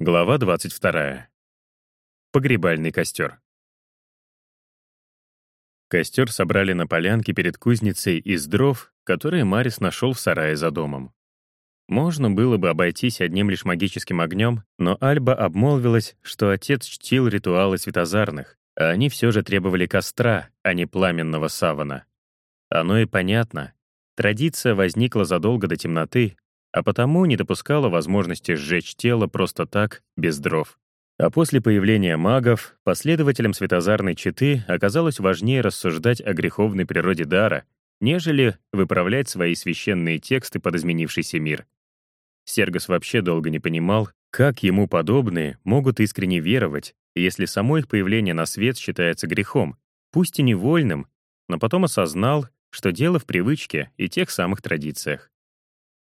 Глава 22. Погребальный костер. Костер собрали на полянке перед кузницей из дров, которые Марис нашел в сарае за домом. Можно было бы обойтись одним лишь магическим огнем, но Альба обмолвилась, что отец чтил ритуалы светозарных, а они все же требовали костра, а не пламенного савана. Оно и понятно. Традиция возникла задолго до темноты, а потому не допускала возможности сжечь тело просто так, без дров. А после появления магов, последователям светозарной четы оказалось важнее рассуждать о греховной природе дара, нежели выправлять свои священные тексты под изменившийся мир. Сергос вообще долго не понимал, как ему подобные могут искренне веровать, если само их появление на свет считается грехом, пусть и невольным, но потом осознал, что дело в привычке и тех самых традициях.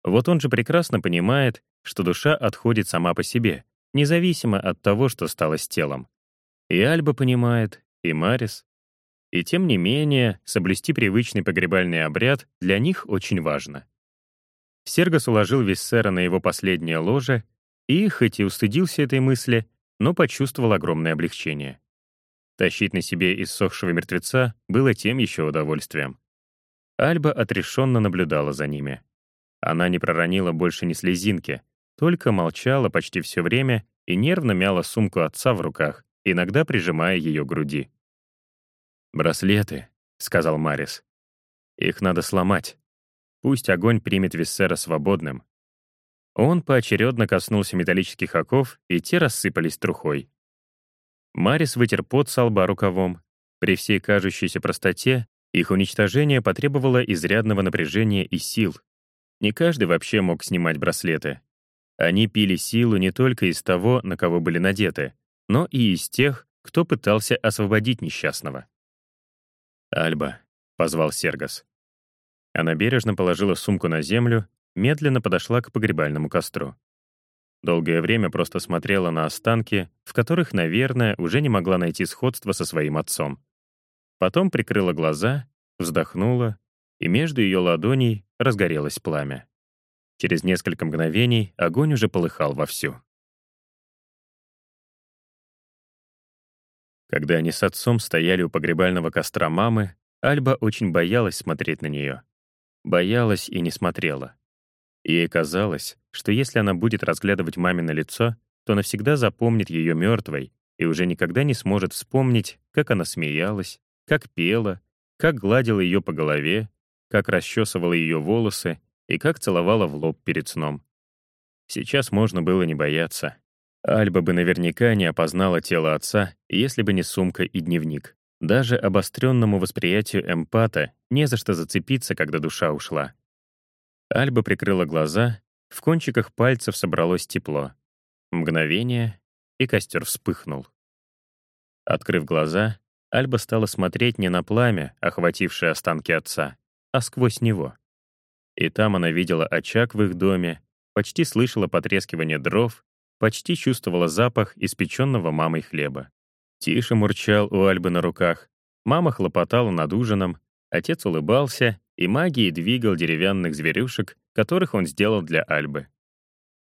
Вот он же прекрасно понимает, что душа отходит сама по себе, независимо от того, что стало с телом. И Альба понимает, и Марис. И тем не менее, соблюсти привычный погребальный обряд для них очень важно. Сергос уложил Виссера на его последнее ложе и, хоть и устыдился этой мысли, но почувствовал огромное облегчение. Тащить на себе иссохшего мертвеца было тем еще удовольствием. Альба отрешенно наблюдала за ними. Она не проронила больше ни слезинки, только молчала почти все время и нервно мяла сумку отца в руках, иногда прижимая ее к груди. «Браслеты», — сказал Марис. «Их надо сломать. Пусть огонь примет Виссера свободным». Он поочередно коснулся металлических оков, и те рассыпались трухой. Марис вытер пот со лба рукавом. При всей кажущейся простоте их уничтожение потребовало изрядного напряжения и сил, не каждый вообще мог снимать браслеты. Они пили силу не только из того, на кого были надеты, но и из тех, кто пытался освободить несчастного. «Альба», — позвал Сергас. Она бережно положила сумку на землю, медленно подошла к погребальному костру. Долгое время просто смотрела на останки, в которых, наверное, уже не могла найти сходства со своим отцом. Потом прикрыла глаза, вздохнула, и между ее ладоней разгорелось пламя. Через несколько мгновений огонь уже полыхал вовсю. Когда они с отцом стояли у погребального костра мамы, Альба очень боялась смотреть на нее. Боялась и не смотрела. Ей казалось, что если она будет разглядывать мамино лицо, то навсегда запомнит ее мертвой и уже никогда не сможет вспомнить, как она смеялась, как пела, как гладила ее по голове, как расчесывала ее волосы и как целовала в лоб перед сном. Сейчас можно было не бояться. Альба бы наверняка не опознала тело отца, если бы не сумка и дневник. Даже обостренному восприятию эмпата не за что зацепиться, когда душа ушла. Альба прикрыла глаза, в кончиках пальцев собралось тепло. Мгновение, и костер вспыхнул. Открыв глаза, Альба стала смотреть не на пламя, охватившее останки отца, а сквозь него. И там она видела очаг в их доме, почти слышала потрескивание дров, почти чувствовала запах испеченного мамой хлеба. Тише мурчал у Альбы на руках, мама хлопотала над ужином, отец улыбался и магией двигал деревянных зверюшек, которых он сделал для Альбы.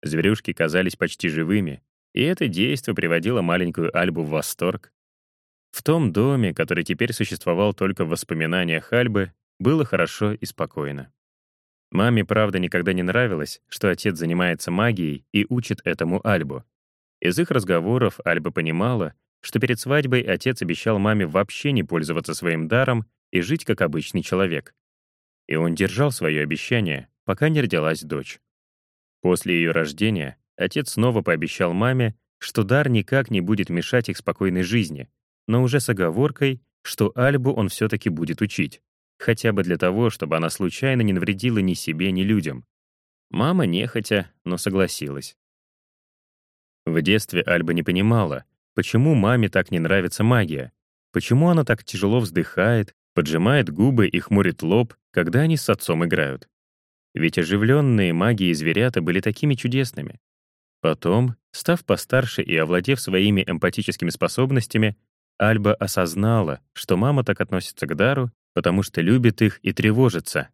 Зверюшки казались почти живыми, и это действо приводило маленькую Альбу в восторг. В том доме, который теперь существовал только в воспоминаниях Альбы, было хорошо и спокойно. Маме, правда, никогда не нравилось, что отец занимается магией и учит этому Альбу. Из их разговоров Альба понимала, что перед свадьбой отец обещал маме вообще не пользоваться своим даром и жить как обычный человек. И он держал свое обещание, пока не родилась дочь. После ее рождения отец снова пообещал маме, что дар никак не будет мешать их спокойной жизни, но уже с оговоркой, что Альбу он все-таки будет учить хотя бы для того, чтобы она случайно не навредила ни себе, ни людям. Мама нехотя, но согласилась. В детстве Альба не понимала, почему маме так не нравится магия, почему она так тяжело вздыхает, поджимает губы и хмурит лоб, когда они с отцом играют. Ведь оживленные магии зверята были такими чудесными. Потом, став постарше и овладев своими эмпатическими способностями, Альба осознала, что мама так относится к дару, потому что любит их и тревожится.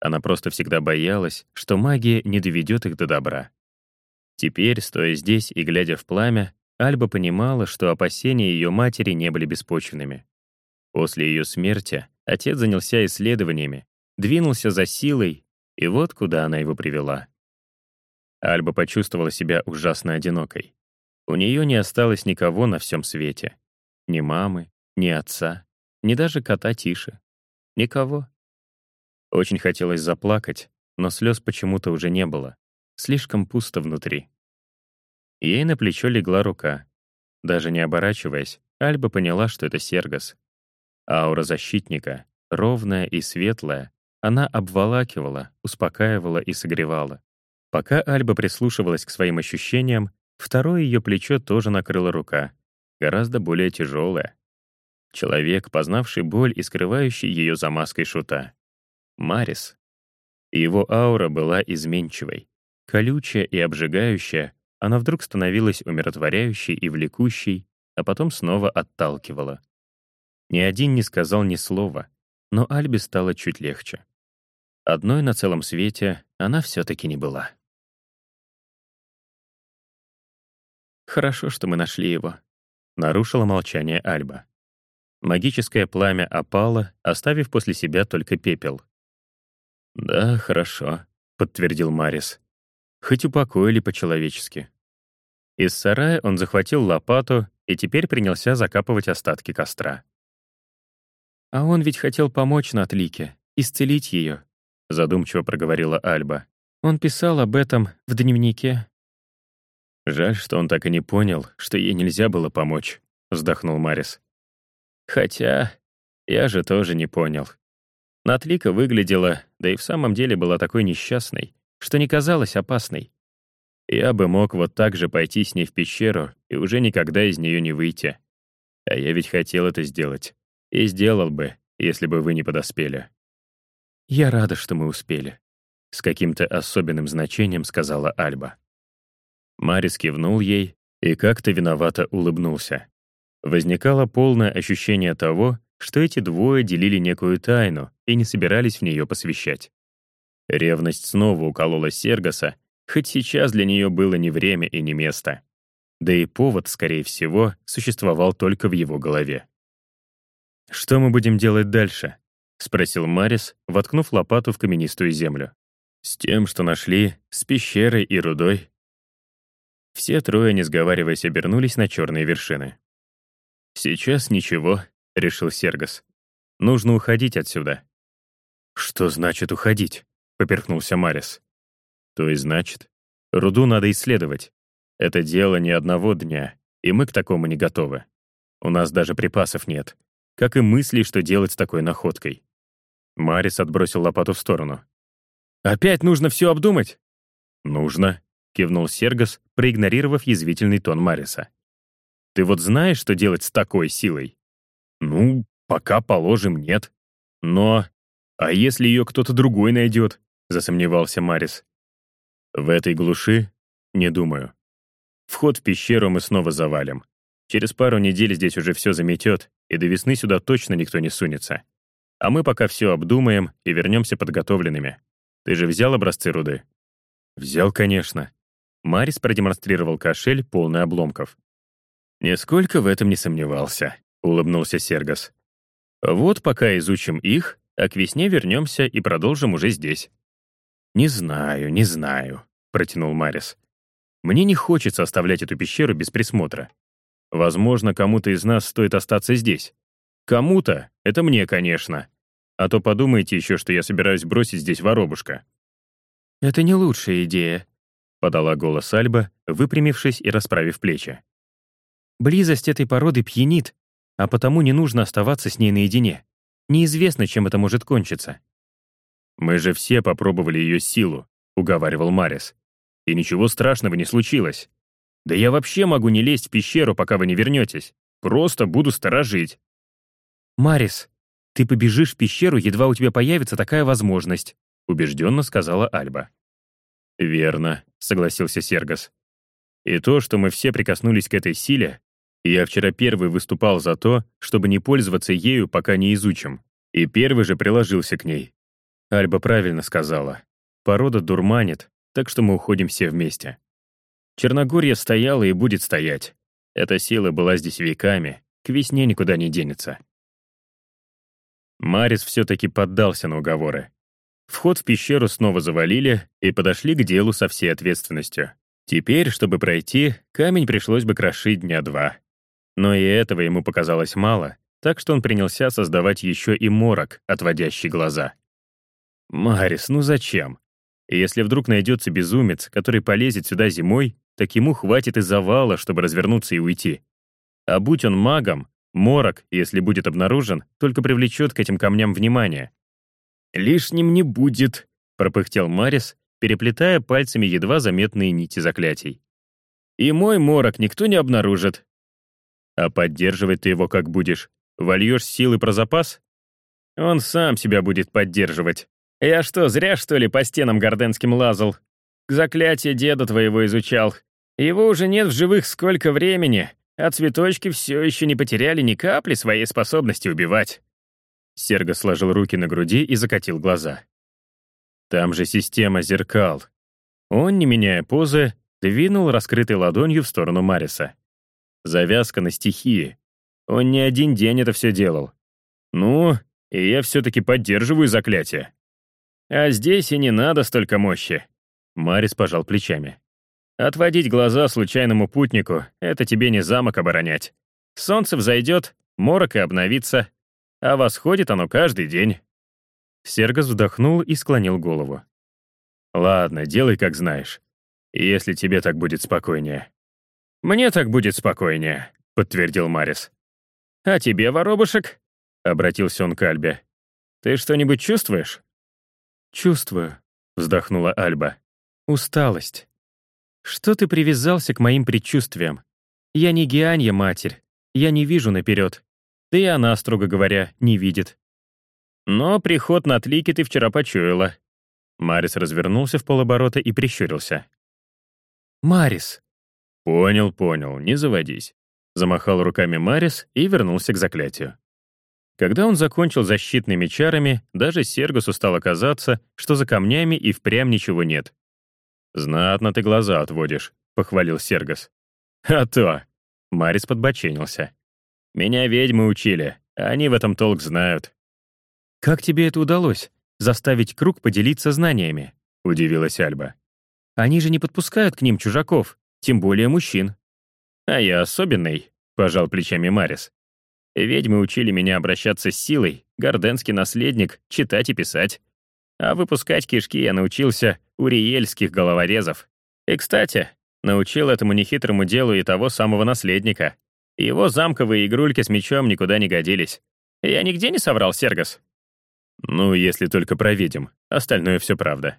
Она просто всегда боялась, что магия не доведет их до добра. Теперь, стоя здесь и глядя в пламя, Альба понимала, что опасения ее матери не были беспочвенными. После ее смерти отец занялся исследованиями, двинулся за силой, и вот куда она его привела. Альба почувствовала себя ужасно одинокой. У нее не осталось никого на всем свете. Ни мамы, ни отца, ни даже кота Тиши. Никого. Очень хотелось заплакать, но слез почему-то уже не было. Слишком пусто внутри. Ей на плечо легла рука. Даже не оборачиваясь, Альба поняла, что это Сергас. Аура защитника, ровная и светлая, она обволакивала, успокаивала и согревала. Пока Альба прислушивалась к своим ощущениям, второе ее плечо тоже накрыла рука, гораздо более тяжелая. Человек, познавший боль и скрывающий ее за маской шута. Марис. Его аура была изменчивой, колючая и обжигающая, она вдруг становилась умиротворяющей и влекущей, а потом снова отталкивала. Ни один не сказал ни слова, но Альбе стало чуть легче. Одной на целом свете она все-таки не была. «Хорошо, что мы нашли его», — нарушила молчание Альба. Магическое пламя опало, оставив после себя только пепел. «Да, хорошо», — подтвердил Марис. Хоть упокоили по-человечески. Из сарая он захватил лопату и теперь принялся закапывать остатки костра. «А он ведь хотел помочь Натлике, исцелить ее», — задумчиво проговорила Альба. «Он писал об этом в дневнике». «Жаль, что он так и не понял, что ей нельзя было помочь», — вздохнул Марис. «Хотя я же тоже не понял. Натлика выглядела, да и в самом деле была такой несчастной, что не казалась опасной. Я бы мог вот так же пойти с ней в пещеру и уже никогда из нее не выйти. А я ведь хотел это сделать. И сделал бы, если бы вы не подоспели. «Я рада, что мы успели», — с каким-то особенным значением сказала Альба. Марис кивнул ей и как-то виновато улыбнулся. Возникало полное ощущение того, что эти двое делили некую тайну и не собирались в нее посвящать. Ревность снова уколола Сергаса, хоть сейчас для нее было не время и не место. Да и повод, скорее всего, существовал только в его голове. «Что мы будем делать дальше?» — спросил Марис, воткнув лопату в каменистую землю. «С тем, что нашли, с пещерой и рудой». Все трое, не сговариваясь, обернулись на черные вершины. «Сейчас ничего», — решил Сергас. «Нужно уходить отсюда». «Что значит уходить?» — поперхнулся Марис. «То и значит, руду надо исследовать. Это дело не одного дня, и мы к такому не готовы. У нас даже припасов нет, как и мыслей, что делать с такой находкой». Марис отбросил лопату в сторону. «Опять нужно все обдумать?» «Нужно», — кивнул Сергас, проигнорировав язвительный тон Мариса. «Ты вот знаешь, что делать с такой силой?» «Ну, пока положим, нет. Но... А если ее кто-то другой найдет? — засомневался Марис. «В этой глуши? Не думаю. Вход в пещеру мы снова завалим. Через пару недель здесь уже все заметет, и до весны сюда точно никто не сунется. А мы пока все обдумаем и вернемся подготовленными. Ты же взял образцы руды?» «Взял, конечно». Марис продемонстрировал кошель, полный обломков. «Нисколько в этом не сомневался», — улыбнулся Сергас. «Вот пока изучим их, а к весне вернемся и продолжим уже здесь». «Не знаю, не знаю», — протянул Марис. «Мне не хочется оставлять эту пещеру без присмотра. Возможно, кому-то из нас стоит остаться здесь. Кому-то — это мне, конечно. А то подумайте еще, что я собираюсь бросить здесь воробушка». «Это не лучшая идея», — подала голос Альба, выпрямившись и расправив плечи. «Близость этой породы пьянит, а потому не нужно оставаться с ней наедине. Неизвестно, чем это может кончиться». «Мы же все попробовали ее силу», — уговаривал Марис. «И ничего страшного не случилось. Да я вообще могу не лезть в пещеру, пока вы не вернетесь. Просто буду сторожить». «Марис, ты побежишь в пещеру, едва у тебя появится такая возможность», — убежденно сказала Альба. «Верно», — согласился Сергас. «И то, что мы все прикоснулись к этой силе, я вчера первый выступал за то, чтобы не пользоваться ею, пока не изучим, и первый же приложился к ней. Альба правильно сказала. Порода дурманит, так что мы уходим все вместе. Черногория стояла и будет стоять. Эта сила была здесь веками, к весне никуда не денется. Марис все-таки поддался на уговоры. Вход в пещеру снова завалили и подошли к делу со всей ответственностью. Теперь, чтобы пройти, камень пришлось бы крошить дня два. Но и этого ему показалось мало, так что он принялся создавать еще и морок, отводящий глаза. «Марис, ну зачем? Если вдруг найдется безумец, который полезет сюда зимой, так ему хватит и завала, чтобы развернуться и уйти. А будь он магом, морок, если будет обнаружен, только привлечет к этим камням внимание. «Лишним не будет», — пропыхтел Марис, переплетая пальцами едва заметные нити заклятий. «И мой морок никто не обнаружит». «А поддерживать ты его как будешь? Вольешь силы про запас?» «Он сам себя будет поддерживать. Я что, зря, что ли, по стенам горденским лазал? Заклятие деда твоего изучал. Его уже нет в живых сколько времени, а цветочки все еще не потеряли ни капли своей способности убивать». Серго сложил руки на груди и закатил глаза. Там же система зеркал. Он, не меняя позы, двинул раскрытой ладонью в сторону Мариса. Завязка на стихии. Он не один день это все делал. Ну, и я все-таки поддерживаю заклятие. А здесь и не надо столько мощи. Марис пожал плечами. Отводить глаза случайному путнику — это тебе не замок оборонять. Солнце взойдет, морок и обновится, а восходит оно каждый день. Сергос вздохнул и склонил голову. «Ладно, делай, как знаешь. Если тебе так будет спокойнее». «Мне так будет спокойнее», — подтвердил Марис. «А тебе, воробушек?» — обратился он к Альбе. «Ты что-нибудь чувствуешь?» «Чувствую», — вздохнула Альба. «Усталость. Что ты привязался к моим предчувствиям? Я не Геанья, матерь. Я не вижу наперед. Да и она, строго говоря, не видит. Но приход на тлики ты вчера почуяла». Марис развернулся в полоборота и прищурился. «Марис!» «Понял, понял, не заводись». Замахал руками Марис и вернулся к заклятию. Когда он закончил защитными чарами, даже Сергусу стало казаться, что за камнями и впрямь ничего нет. «Знатно ты глаза отводишь», — похвалил Сергос. «А то!» — Марис подбоченился. «Меня ведьмы учили, они в этом толк знают. «Как тебе это удалось? Заставить круг поделиться знаниями?» — удивилась Альба. «Они же не подпускают к ним чужаков, тем более мужчин». «А я особенный», — пожал плечами Марис. «Ведьмы учили меня обращаться с силой, горденский наследник, читать и писать. А выпускать кишки я научился у риельских головорезов. И, кстати, научил этому нехитрому делу и того самого наследника. Его замковые игрульки с мечом никуда не годились. Я нигде не соврал, Сергос?» Ну, если только про ведьм. Остальное все правда.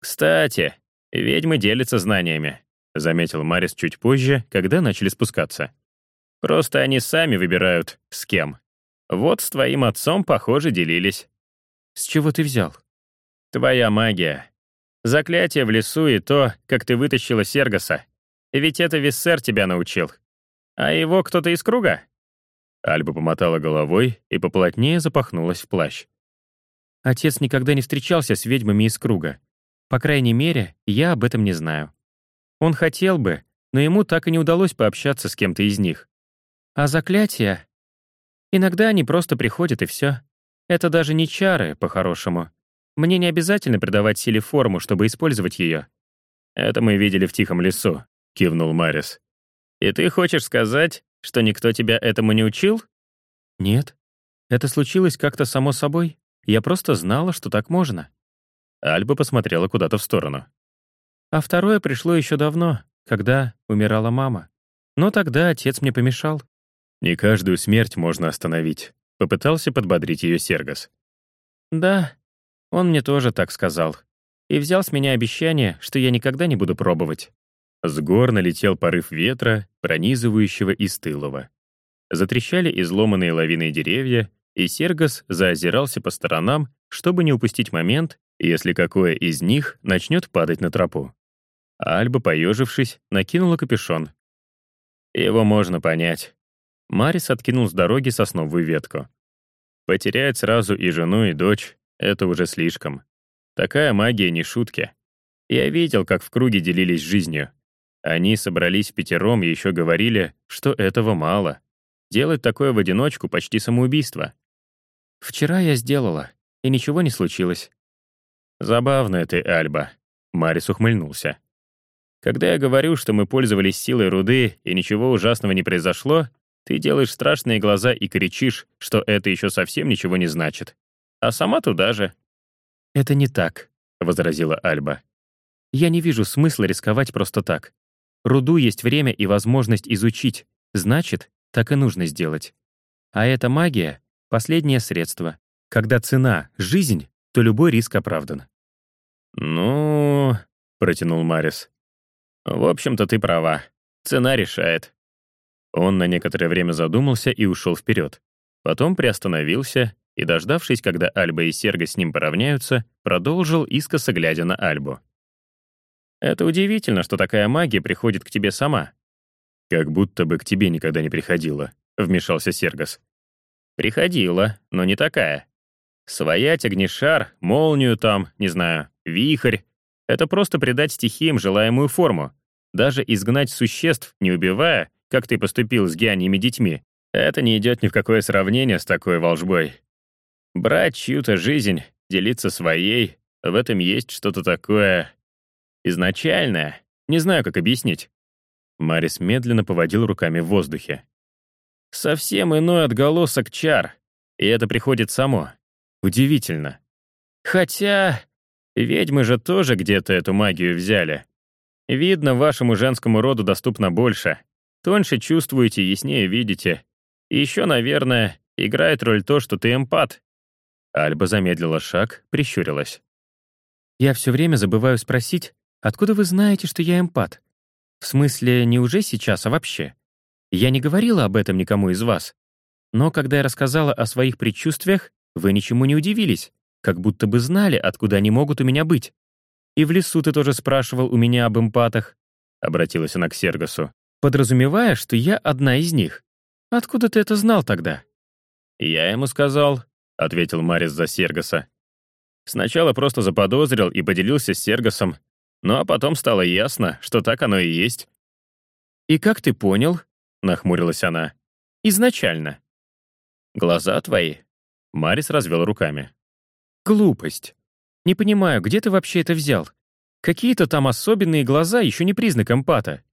Кстати, ведьмы делятся знаниями, заметил Марис чуть позже, когда начали спускаться. Просто они сами выбирают, с кем. Вот с твоим отцом, похоже, делились. С чего ты взял? Твоя магия. Заклятие в лесу и то, как ты вытащила Сергоса. Ведь это Виссер тебя научил. А его кто-то из круга? Альба помотала головой и поплотнее запахнулась в плащ. Отец никогда не встречался с ведьмами из круга. По крайней мере, я об этом не знаю. Он хотел бы, но ему так и не удалось пообщаться с кем-то из них. А заклятия? Иногда они просто приходят, и все. Это даже не чары, по-хорошему. Мне не обязательно придавать силе форму, чтобы использовать ее. «Это мы видели в тихом лесу», — кивнул Марис. «И ты хочешь сказать, что никто тебя этому не учил?» «Нет. Это случилось как-то само собой. Я просто знала, что так можно». Альба посмотрела куда-то в сторону. А второе пришло еще давно, когда умирала мама. Но тогда отец мне помешал. «Не каждую смерть можно остановить», — попытался подбодрить ее Сергос. «Да, он мне тоже так сказал. И взял с меня обещание, что я никогда не буду пробовать». С гор налетел порыв ветра, пронизывающего из тылого. Затрещали изломанные лавиной деревья, и Сергос заозирался по сторонам, чтобы не упустить момент, если какое из них начнет падать на тропу. Альба, поежившись, накинула капюшон. Его можно понять. Марис откинул с дороги сосновую ветку. Потерять сразу и жену, и дочь — это уже слишком. Такая магия не шутки. Я видел, как в круге делились жизнью. Они собрались пятером и еще говорили, что этого мало. Делать такое в одиночку почти самоубийство. «Вчера я сделала, и ничего не случилось». «Забавная ты, Альба», — Марис ухмыльнулся. «Когда я говорю, что мы пользовались силой руды, и ничего ужасного не произошло, ты делаешь страшные глаза и кричишь, что это еще совсем ничего не значит. А сама туда же». «Это не так», — возразила Альба. «Я не вижу смысла рисковать просто так. Руду есть время и возможность изучить, значит, так и нужно сделать. А эта магия — последнее средство. Когда цена — жизнь, то любой риск оправдан. «Ну...» — протянул Марис. «В общем-то, ты права. Цена решает». Он на некоторое время задумался и ушел вперед. Потом приостановился и, дождавшись, когда Альба и Серга с ним поравняются, продолжил, искоса глядя на Альбу. «Это удивительно, что такая магия приходит к тебе сама. «Как будто бы к тебе никогда не приходила», — вмешался Сергас. «Приходила, но не такая. Своять огнешар, молнию там, не знаю, вихрь — это просто придать стихиям желаемую форму. Даже изгнать существ, не убивая, как ты поступил с гианьими детьми, это не идет ни в какое сравнение с такой волжбой. Брать чью-то жизнь, делиться своей — в этом есть что-то такое изначальное. Не знаю, как объяснить. Марис медленно поводил руками в воздухе. «Совсем иной отголосок чар, и это приходит само. Удивительно. Хотя ведьмы же тоже где-то эту магию взяли. Видно, вашему женскому роду доступно больше. Тоньше чувствуете, яснее видите. И еще, наверное, играет роль то, что ты эмпат». Альба замедлила шаг, прищурилась. «Я все время забываю спросить, откуда вы знаете, что я эмпат?» В смысле, не уже сейчас, а вообще. Я не говорила об этом никому из вас. Но когда я рассказала о своих предчувствиях, вы ничему не удивились, как будто бы знали, откуда они могут у меня быть. И в лесу ты тоже спрашивал у меня об эмпатах. Обратилась она к Сергасу, подразумевая, что я одна из них. Откуда ты это знал тогда? Я ему сказал, ответил Марис за Сергаса. Сначала просто заподозрил и поделился с Сергасом, ну а потом стало ясно, что так оно и есть. «И как ты понял?» — нахмурилась она. «Изначально». «Глаза твои?» Марис развел руками. «Глупость. Не понимаю, где ты вообще это взял? Какие-то там особенные глаза еще не признак эмпата».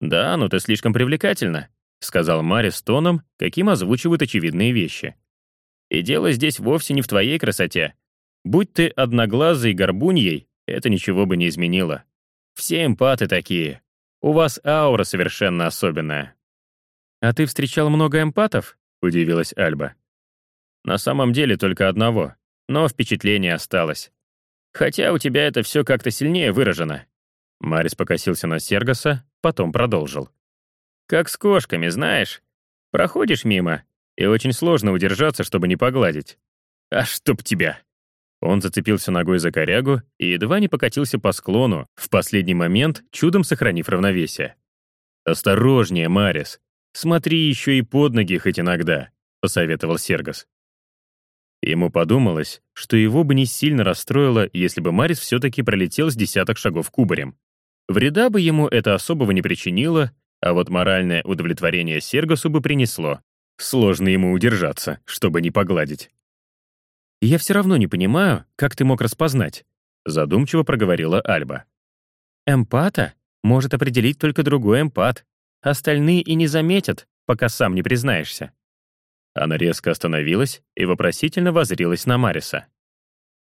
«Да, но ты слишком привлекательна», — сказал Марис тоном, каким озвучивают очевидные вещи. «И дело здесь вовсе не в твоей красоте. Будь ты одноглазой горбуньей, это ничего бы не изменило. Все эмпаты такие. У вас аура совершенно особенная». «А ты встречал много эмпатов?» — удивилась Альба. «На самом деле только одного, но впечатление осталось. Хотя у тебя это все как-то сильнее выражено». Марис покосился на Сергоса, потом продолжил. «Как с кошками, знаешь. Проходишь мимо, и очень сложно удержаться, чтобы не погладить. А чтоб тебя!» Он зацепился ногой за корягу и едва не покатился по склону, в последний момент чудом сохранив равновесие. «Осторожнее, Марис. Смотри еще и под ноги хоть иногда», — посоветовал Сергос. Ему подумалось, что его бы не сильно расстроило, если бы Марис все-таки пролетел с десяток шагов кубарем. Вреда бы ему это особого не причинило, а вот моральное удовлетворение Сергосу бы принесло. Сложно ему удержаться, чтобы не погладить. «Я все равно не понимаю, как ты мог распознать», задумчиво проговорила Альба. «Эмпата может определить только другой эмпат. Остальные и не заметят, пока сам не признаешься». Она резко остановилась и вопросительно возрилась на Мариса.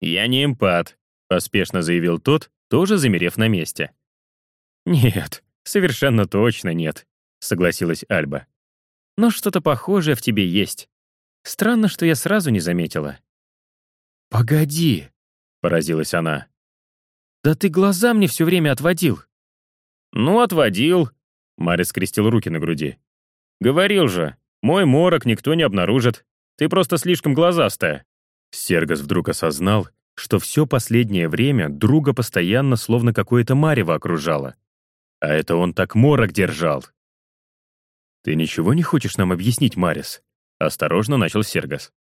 «Я не эмпат», — поспешно заявил тот, тоже замерев на месте. «Нет, совершенно точно нет», — согласилась Альба. «Но что-то похожее в тебе есть. Странно, что я сразу не заметила. «Погоди!» — поразилась она. «Да ты глаза мне все время отводил!» «Ну, отводил!» — Марис скрестил руки на груди. «Говорил же, мой морок никто не обнаружит. Ты просто слишком глазастая». Сергас вдруг осознал, что все последнее время друга постоянно словно какое-то марево окружало. А это он так морок держал. «Ты ничего не хочешь нам объяснить, Марис?» — осторожно начал Сергас.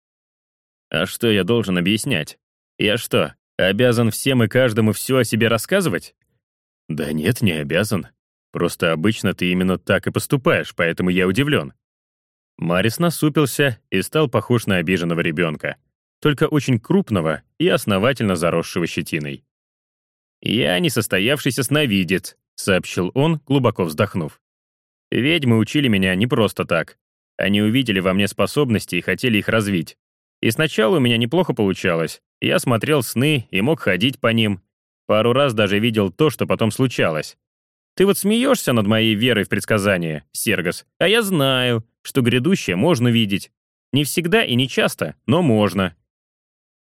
А что я должен объяснять? Я что, обязан всем и каждому все о себе рассказывать? Да нет, не обязан. Просто обычно ты именно так и поступаешь, поэтому я удивлен». Марис насупился и стал похож на обиженного ребенка, только очень крупного и основательно заросшего щетиной. «Я несостоявшийся сновидец», — сообщил он, глубоко вздохнув. «Ведьмы учили меня не просто так. Они увидели во мне способности и хотели их развить. И сначала у меня неплохо получалось. Я смотрел сны и мог ходить по ним. Пару раз даже видел то, что потом случалось. Ты вот смеешься над моей верой в предсказания, Сергос, а я знаю, что грядущее можно видеть. Не всегда и не часто, но можно».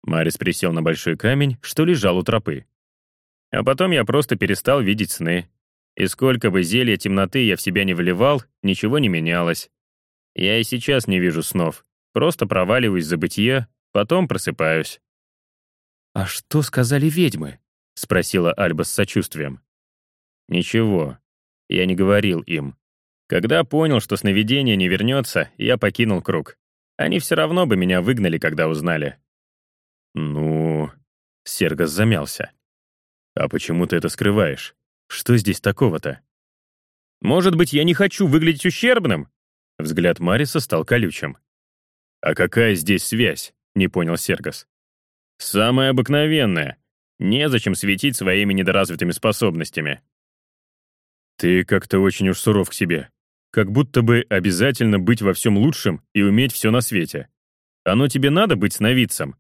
Марис присел на большой камень, что лежал у тропы. А потом я просто перестал видеть сны. И сколько бы зелья темноты я в себя не вливал, ничего не менялось. Я и сейчас не вижу снов. Просто проваливаюсь в забытье, потом просыпаюсь. «А что сказали ведьмы?» — спросила Альба с сочувствием. «Ничего. Я не говорил им. Когда понял, что сновидение не вернется, я покинул круг. Они все равно бы меня выгнали, когда узнали». «Ну...» — Сергос замялся. «А почему ты это скрываешь? Что здесь такого-то?» «Может быть, я не хочу выглядеть ущербным?» Взгляд Мариса стал колючим. «А какая здесь связь?» — не понял Сергос. «Самая обыкновенная. Незачем светить своими недоразвитыми способностями». «Ты как-то очень уж суров к себе. Как будто бы обязательно быть во всем лучшим и уметь все на свете. Оно тебе надо быть сновидцем?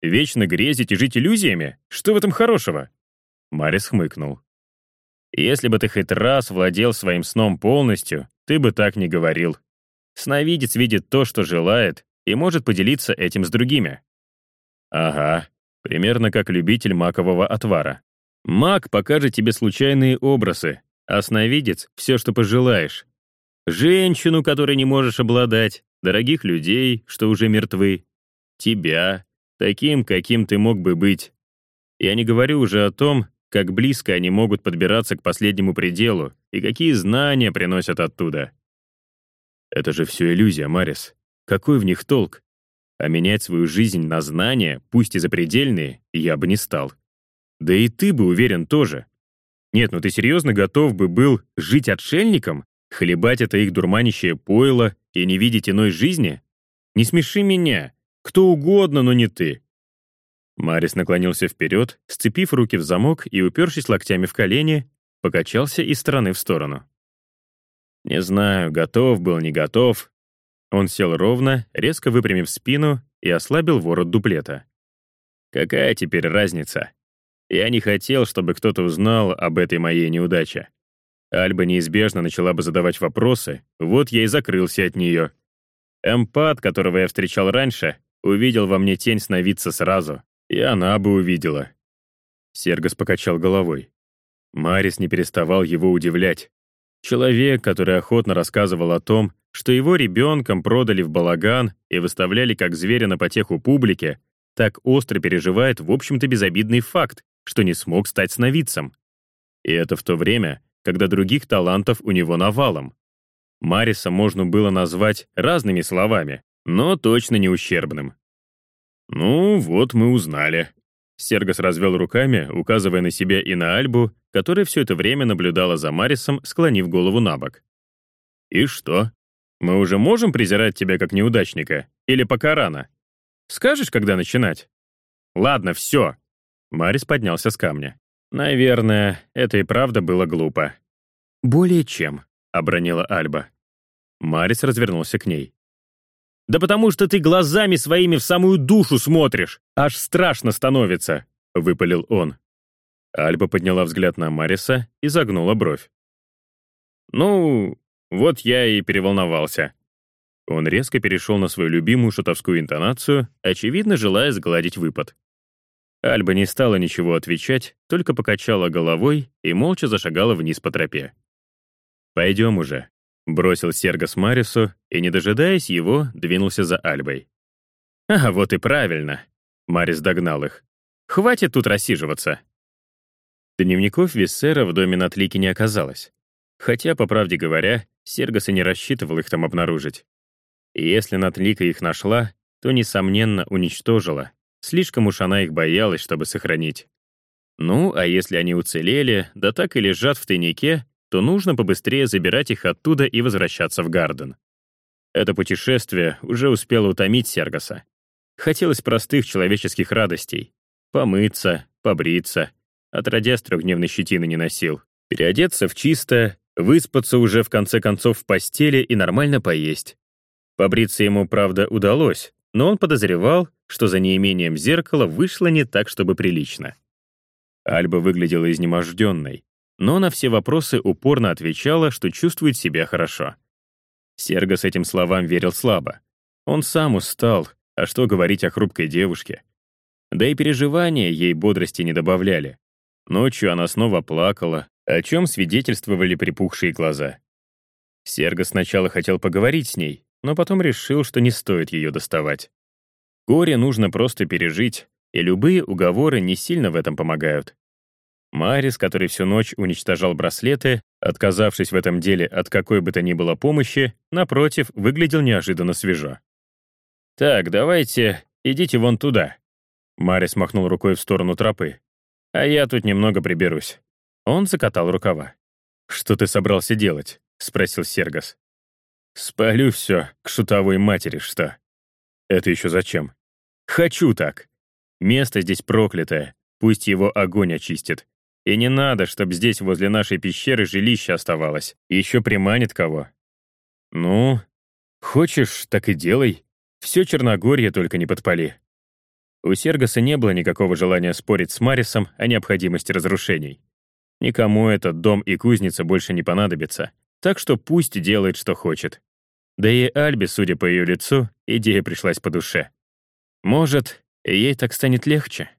Вечно грезить и жить иллюзиями? Что в этом хорошего?» Марис хмыкнул. «Если бы ты хоть раз владел своим сном полностью, ты бы так не говорил. Сновидец видит то, что желает, и может поделиться этим с другими». «Ага, примерно как любитель макового отвара. Маг покажет тебе случайные образы, а сновидец — все, что пожелаешь. Женщину, которой не можешь обладать, дорогих людей, что уже мертвы, тебя, таким, каким ты мог бы быть. Я не говорю уже о том, как близко они могут подбираться к последнему пределу и какие знания приносят оттуда. Это же все иллюзия, Марис. Какой в них толк? А менять свою жизнь на знания, пусть и запредельные, я бы не стал. Да и ты бы уверен тоже. Нет, ну ты серьезно готов бы был жить отшельником, хлебать это их дурманящее пойло и не видеть иной жизни? Не смеши меня. Кто угодно, но не ты. Марис наклонился вперед, сцепив руки в замок и, упершись локтями в колени, покачался из стороны в сторону. Не знаю, готов был, не готов. Он сел ровно, резко выпрямив спину и ослабил ворот дуплета. Какая теперь разница? Я не хотел, чтобы кто-то узнал об этой моей неудаче. Альба неизбежно начала бы задавать вопросы, вот я и закрылся от нее. Эмпат, которого я встречал раньше, увидел во мне тень сновидца сразу. И она бы увидела. Сергос покачал головой. Марис не переставал его удивлять. Человек, который охотно рассказывал о том, что его ребенком продали в балаган и выставляли как зверя на потеху публике, так остро переживает, в общем-то, безобидный факт, что не смог стать сновидцем. И это в то время, когда других талантов у него навалом. Мариса можно было назвать разными словами, но точно не ущербным. «Ну, вот мы узнали». Сергос развел руками, указывая на себя и на Альбу, которая все это время наблюдала за Марисом, склонив голову на бок. «И что? Мы уже можем презирать тебя как неудачника? Или пока рано? Скажешь, когда начинать?» «Ладно, все». Марис поднялся с камня. «Наверное, это и правда было глупо». «Более чем», — обронила Альба. Марис развернулся к ней. Да потому что ты глазами своими в самую душу смотришь. Аж страшно становится», — выпалил он. Альба подняла взгляд на Мариса и загнула бровь. «Ну, вот я и переволновался». Он резко перешел на свою любимую шутовскую интонацию, очевидно, желая сгладить выпад. Альба не стала ничего отвечать, только покачала головой и молча зашагала вниз по тропе. «Пойдем уже», Бросил Сергос Марису и, не дожидаясь его, двинулся за Альбой. «А, вот и правильно!» Марис догнал их. «Хватит тут рассиживаться!» Дневников Виссера в доме Натлики не оказалось. Хотя, по правде говоря, Сергос и не рассчитывал их там обнаружить. И если Натлика их нашла, то, несомненно, уничтожила. Слишком уж она их боялась, чтобы сохранить. Ну, а если они уцелели, да так и лежат в тайнике, то нужно побыстрее забирать их оттуда и возвращаться в Гарден. Это путешествие уже успело утомить Сергоса. Хотелось простых человеческих радостей. Помыться, побриться. Отродясь трехдневной щетины не носил. Переодеться в чисто, выспаться уже в конце концов в постели и нормально поесть. Побриться ему, правда, удалось, но он подозревал, что за неимением зеркала вышло не так, чтобы прилично. Альба выглядела изнеможденной, но на все вопросы упорно отвечала, что чувствует себя хорошо. Серго с этим словам верил слабо. Он сам устал, а что говорить о хрупкой девушке? Да и переживания ей бодрости не добавляли. Ночью она снова плакала, о чем свидетельствовали припухшие глаза. Серго сначала хотел поговорить с ней, но потом решил, что не стоит ее доставать. Горе нужно просто пережить, и любые уговоры не сильно в этом помогают. Марис, который всю ночь уничтожал браслеты, отказавшись в этом деле от какой бы то ни было помощи, напротив, выглядел неожиданно свежо. «Так, давайте, идите вон туда». Марис махнул рукой в сторону тропы. «А я тут немного приберусь». Он закатал рукава. «Что ты собрался делать?» — спросил Сергас. «Спалю все к шутовой матери, что?» «Это еще зачем?» «Хочу так. Место здесь проклятое, пусть его огонь очистит. И не надо, чтобы здесь возле нашей пещеры жилище оставалось. Еще приманит кого. Ну, хочешь, так и делай. Все Черногорье только не подпали. У Сергаса не было никакого желания спорить с Марисом о необходимости разрушений. Никому этот дом и кузница больше не понадобится, так что пусть делает, что хочет. Да и Альбе, судя по ее лицу, идея пришлась по душе. Может, ей так станет легче.